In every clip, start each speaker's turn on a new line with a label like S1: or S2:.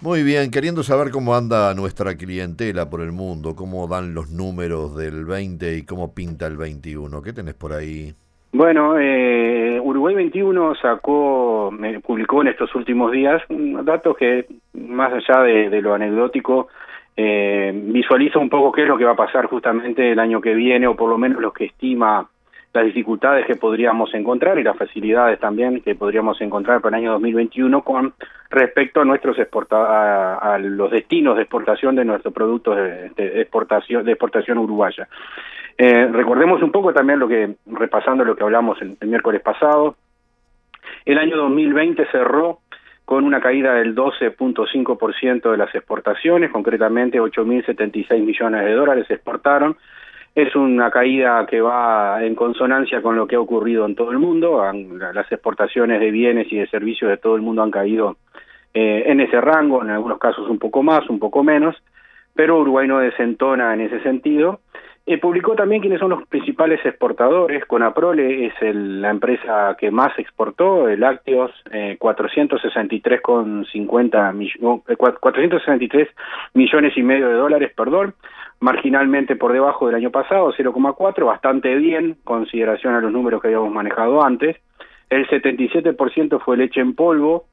S1: Muy bien, queriendo saber cómo anda nuestra clientela por el mundo, cómo dan los números del 20 y cómo pinta el 21. ¿Qué tenés por ahí?
S2: Bueno, eh, Uruguay 21 sacó, publicó en estos últimos días datos que, más allá de, lo anecdótico, eh, visualiza un poco qué es lo que va a pasar justamente el año que viene, o por lo menos lo que estima las dificultades que podríamos encontrar y las facilidades también que podríamos encontrar para el año 2021 con respecto a nuestros exporta a, los destinos de exportación de nuestros productos de, exportación exportación uruguaya. Eh, recordemos un poco también lo que repasando lo que hablamos el, el miércoles pasado. El año 2020 cerró con una caída del 12.5% de las exportaciones, concretamente 8.076 millones de dólares se exportaron, es una caída que va en consonancia con lo que ha ocurrido en todo el mundo. Las exportaciones de bienes y de servicios de todo el mundo han caído eh, en ese rango, en algunos casos un poco más, un poco menos, pero Uruguay no desentona en ese sentido. Eh, publicó también quiénes son los principales exportadores. Conaprole es la empresa que más exportó, el lácteos, eh, 463,50 millones, 463 millones y medio de dólares, perdón marginalmente por debajo del año pasado, 0,4, bastante bien, consideración a los números que habíamos manejado antes. El 77% fue leche en polvo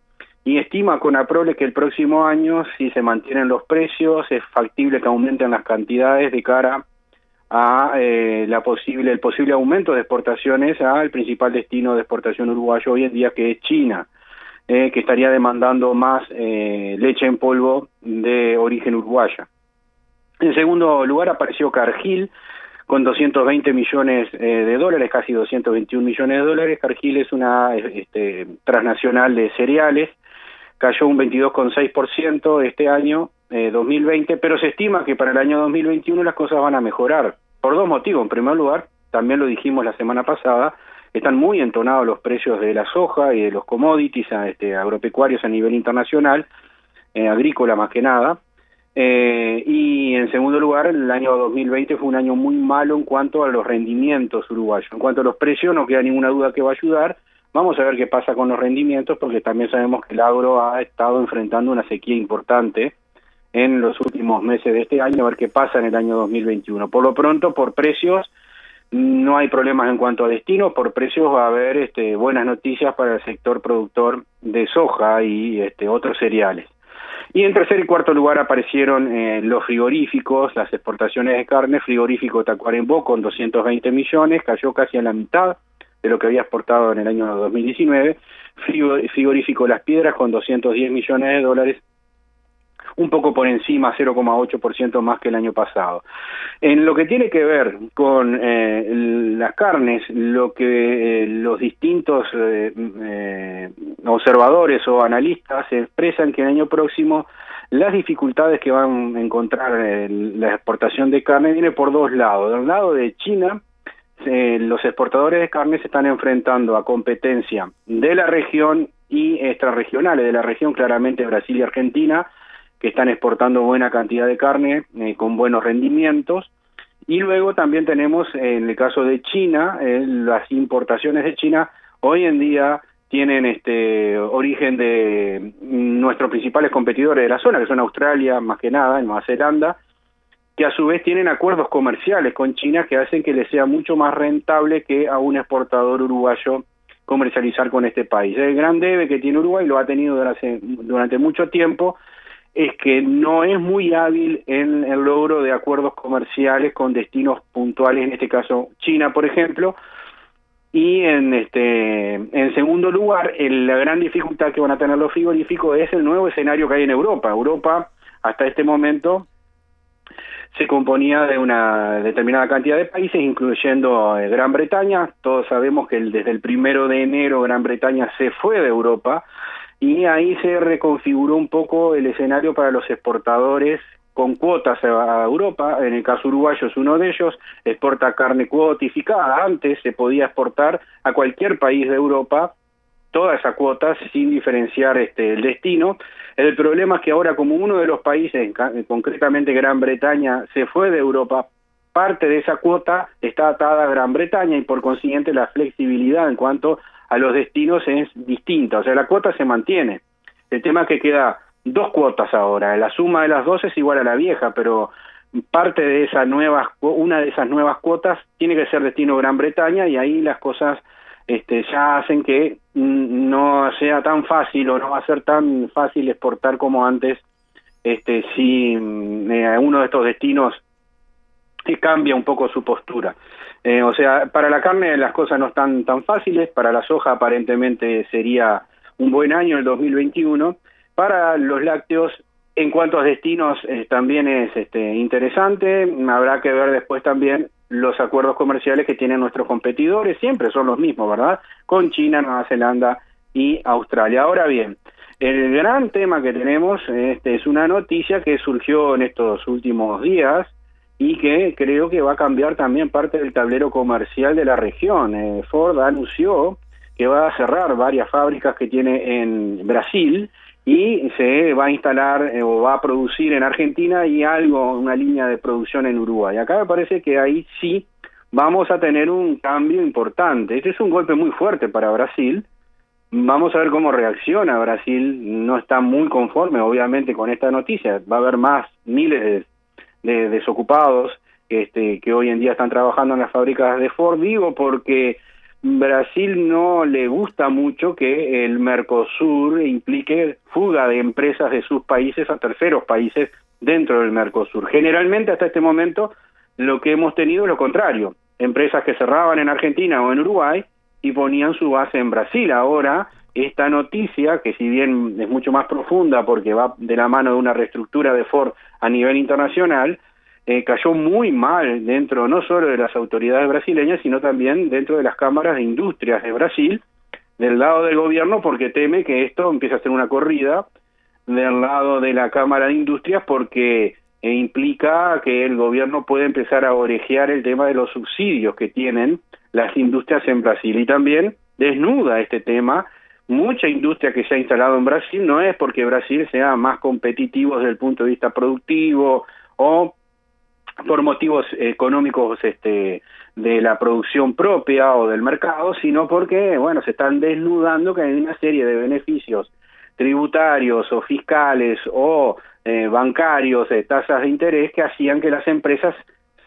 S2: y estima con Aprole que el próximo año, si se mantienen los precios, es factible que aumenten las cantidades de cara a eh, la posible el posible aumento de exportaciones al principal destino de exportación uruguayo hoy en día que es China eh, que estaría demandando más eh, leche en polvo de origen uruguaya en segundo lugar apareció Cargill con 220 millones eh, de dólares, casi 221 millones de dólares. Cargill es una este, transnacional de cereales, cayó un 22,6% este año, eh, 2020, pero se estima que para el año 2021 las cosas van a mejorar, por dos motivos. En primer lugar, también lo dijimos la semana pasada, están muy entonados los precios de la soja y de los commodities este, agropecuarios a nivel internacional, eh, agrícola más que nada, eh, y en segundo lugar, el año 2020 fue un año muy malo en cuanto a los rendimientos uruguayos. En cuanto a los precios, no queda ninguna duda que va a ayudar. Vamos a ver qué pasa con los rendimientos, porque también sabemos que el agro ha estado enfrentando una sequía importante en los últimos meses de este año, a ver qué pasa en el año 2021. Por lo pronto, por precios, no hay problemas en cuanto a destino, por precios va a haber este, buenas noticias para el sector productor de soja y este, otros cereales. Y en tercer y cuarto lugar aparecieron eh, los frigoríficos, las exportaciones de carne, frigorífico Tacuarembó con 220 millones, cayó casi a la mitad de lo que había exportado en el año 2019, frigorífico Las Piedras con 210 millones de dólares, un poco por encima, 0,8% más que el año pasado. En lo que tiene que ver con eh, las carnes, lo que eh, los distintos eh, observadores o analistas expresan que el año próximo las dificultades que van a encontrar la exportación de carne viene por dos lados. Del lado de China, los exportadores de carne se están enfrentando a competencia de la región y extrarregionales, de la región claramente Brasil y Argentina, que están exportando buena cantidad de carne eh, con buenos rendimientos. Y luego también tenemos, en el caso de China, eh, las importaciones de China hoy en día tienen este origen de nuestros principales competidores de la zona, que son Australia, más que nada, en Nueva Zelanda, que a su vez tienen acuerdos comerciales con China que hacen que les sea mucho más rentable que a un exportador uruguayo comercializar con este país. El gran debe que tiene Uruguay lo ha tenido durante mucho tiempo es que no es muy hábil en el logro de acuerdos comerciales con destinos puntuales, en este caso China, por ejemplo, y en este en segundo lugar, la gran dificultad que van a tener los frigoríficos es el nuevo escenario que hay en Europa. Europa hasta este momento se componía de una determinada cantidad de países, incluyendo eh, Gran Bretaña. Todos sabemos que desde el primero de enero Gran Bretaña se fue de Europa y ahí se reconfiguró un poco el escenario para los exportadores con cuotas a Europa, en el caso uruguayo es uno de ellos, exporta carne cuotificada, antes se podía exportar a cualquier país de Europa toda esa cuota sin diferenciar este, el destino. El problema es que ahora como uno de los países, concretamente Gran Bretaña, se fue de Europa, parte de esa cuota está atada a Gran Bretaña y por consiguiente la flexibilidad en cuanto a los destinos es distinta, o sea, la cuota se mantiene. El tema es que queda dos cuotas ahora. La suma de las dos es igual a la vieja, pero parte de esas nuevas, una de esas nuevas cuotas tiene que ser destino Gran Bretaña y ahí las cosas este, ya hacen que no sea tan fácil o no va a ser tan fácil exportar como antes este, si mm, eh, uno de estos destinos cambia un poco su postura. Eh, o sea, para la carne las cosas no están tan fáciles, para la soja aparentemente sería un buen año el 2021, para los lácteos, en cuanto a destinos, eh, también es este, interesante. Habrá que ver después también los acuerdos comerciales que tienen nuestros competidores, siempre son los mismos, ¿verdad? Con China, Nueva Zelanda y Australia. Ahora bien, el gran tema que tenemos este, es una noticia que surgió en estos últimos días y que creo que va a cambiar también parte del tablero comercial de la región. Eh, Ford anunció que va a cerrar varias fábricas que tiene en Brasil y se va a instalar eh, o va a producir en Argentina y algo, una línea de producción en Uruguay. Acá me parece que ahí sí vamos a tener un cambio importante. Este es un golpe muy fuerte para Brasil. Vamos a ver cómo reacciona Brasil. No está muy conforme, obviamente, con esta noticia. Va a haber más miles de, desocupados este, que hoy en día están trabajando en las fábricas de Ford. Digo porque Brasil no le gusta mucho que el Mercosur implique fuga de empresas de sus países a terceros países dentro del Mercosur. Generalmente hasta este momento lo que hemos tenido es lo contrario, empresas que cerraban en Argentina o en Uruguay y ponían su base en Brasil. Ahora esta noticia, que si bien es mucho más profunda porque va de la mano de una reestructura de Ford a nivel internacional, eh, cayó muy mal dentro no solo de las autoridades brasileñas, sino también dentro de las cámaras de industrias de Brasil, del lado del gobierno, porque teme que esto empiece a ser una corrida del lado de la Cámara de Industrias, porque eh, implica que el gobierno puede empezar a orejear el tema de los subsidios que tienen las industrias en Brasil. Y también desnuda este tema mucha industria que se ha instalado en Brasil no es porque Brasil sea más competitivo desde el punto de vista productivo o por motivos económicos este, de la producción propia o del mercado, sino porque, bueno, se están desnudando que hay una serie de beneficios tributarios o fiscales o eh, bancarios, de tasas de interés que hacían que las empresas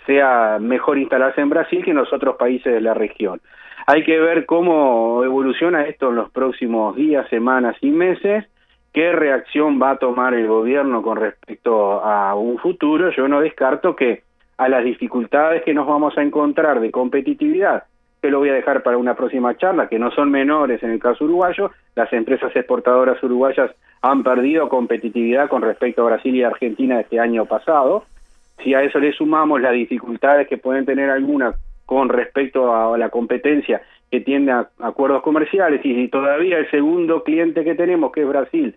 S2: sea mejor instalarse en Brasil que en los otros países de la región. Hay que ver cómo evoluciona esto en los próximos días, semanas y meses qué reacción va a tomar el gobierno con respecto a un futuro, yo no descarto que a las dificultades que nos vamos a encontrar de competitividad, que lo voy a dejar para una próxima charla, que no son menores en el caso uruguayo, las empresas exportadoras uruguayas han perdido competitividad con respecto a Brasil y Argentina este año pasado. Si a eso le sumamos las dificultades que pueden tener algunas con respecto a la competencia que tiene acuerdos comerciales y si todavía el segundo cliente que tenemos, que es Brasil,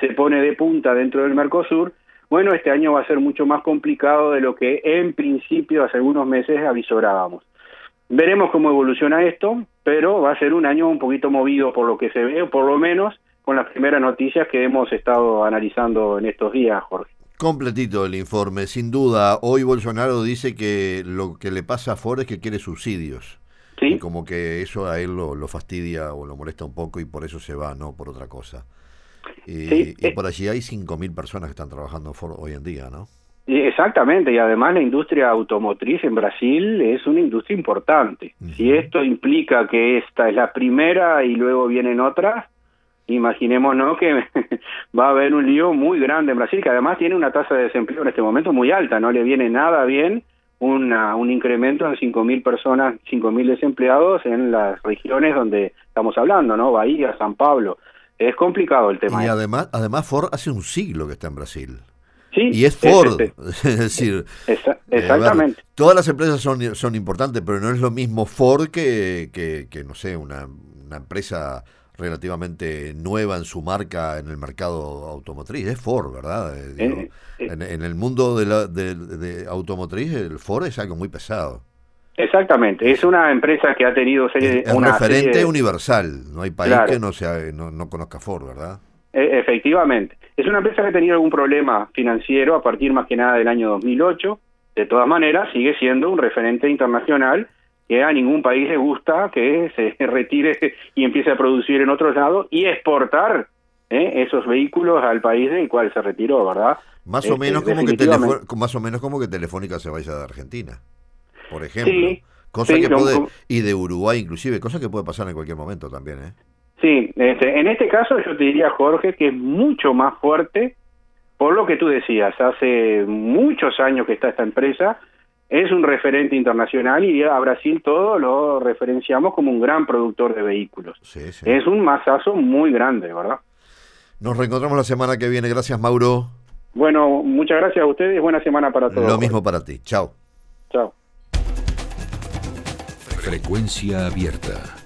S2: se pone de punta dentro del Mercosur, bueno, este año va a ser mucho más complicado de lo que en principio hace algunos meses avisorábamos. Veremos cómo evoluciona esto, pero va a ser un año un poquito movido por lo que se ve, por lo menos con las primeras noticias que hemos estado analizando en estos días, Jorge.
S1: Completito el informe, sin duda. Hoy Bolsonaro dice que lo que le pasa a Ford es que quiere subsidios. ¿Sí? como que eso a él lo, fastidia o lo molesta un poco y por eso se va, no por otra cosa. Y, y eh. por allí hay 5.000 personas que están trabajando en Ford hoy en día, ¿no?
S2: Exactamente, y además la industria automotriz en Brasil es una industria importante. Si esto implica que esta es la primera y luego vienen otras, imaginémonos que va a haber un lío muy grande en Brasil, que además tiene una tasa de desempleo en este momento muy alta, no le viene nada bien una, un incremento en 5.000 personas, 5.000 desempleados en las regiones donde estamos hablando, ¿no? Bahía, San Pablo. Es complicado el tema.
S1: Y además, además Ford hace un siglo que está en Brasil. Sí, y es Ford, es, decir,
S2: eh, exactamente.
S1: todas las empresas son, son importantes, pero no es lo mismo Ford que, que, no sé, una, una empresa relativamente nueva en su marca en el mercado automotriz. Es Ford, ¿verdad? Eh, eh, eh. en, el mundo de, la, de, automotriz, el Ford es algo muy pesado.
S2: Exactamente, es una empresa que ha tenido serie,
S1: es, un referente universal, no hay país que no, sea, no, conozca Ford, ¿verdad?
S2: E, efectivamente, es una empresa que ha tenido algún problema financiero a partir más que nada del año 2008, de todas maneras sigue siendo un referente internacional que a ningún país le gusta que se retire y empiece a producir en otro lado y exportar ¿eh? esos vehículos al país del cual se retiró, ¿verdad?
S1: Más o este, menos como que más o menos como que Telefónica se vaya de Argentina, por ejemplo. cosa que puede y de Uruguay inclusive, cosa que puede pasar en cualquier momento también, ¿eh?
S2: Sí, este, en este caso yo te diría Jorge que es mucho más fuerte por lo que tú decías, hace muchos años que está esta empresa es un referente internacional y a Brasil todo lo referenciamos como un gran productor de vehículos. Es un masazo muy grande, ¿verdad?
S1: Nos reencontramos la semana que viene. Gracias, Mauro.
S2: Bueno, muchas gracias a ustedes. Buena semana para todos.
S1: Lo mismo para ti. Chao.
S2: Chao.
S3: Frecuencia abierta.